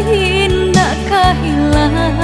indah kehilangan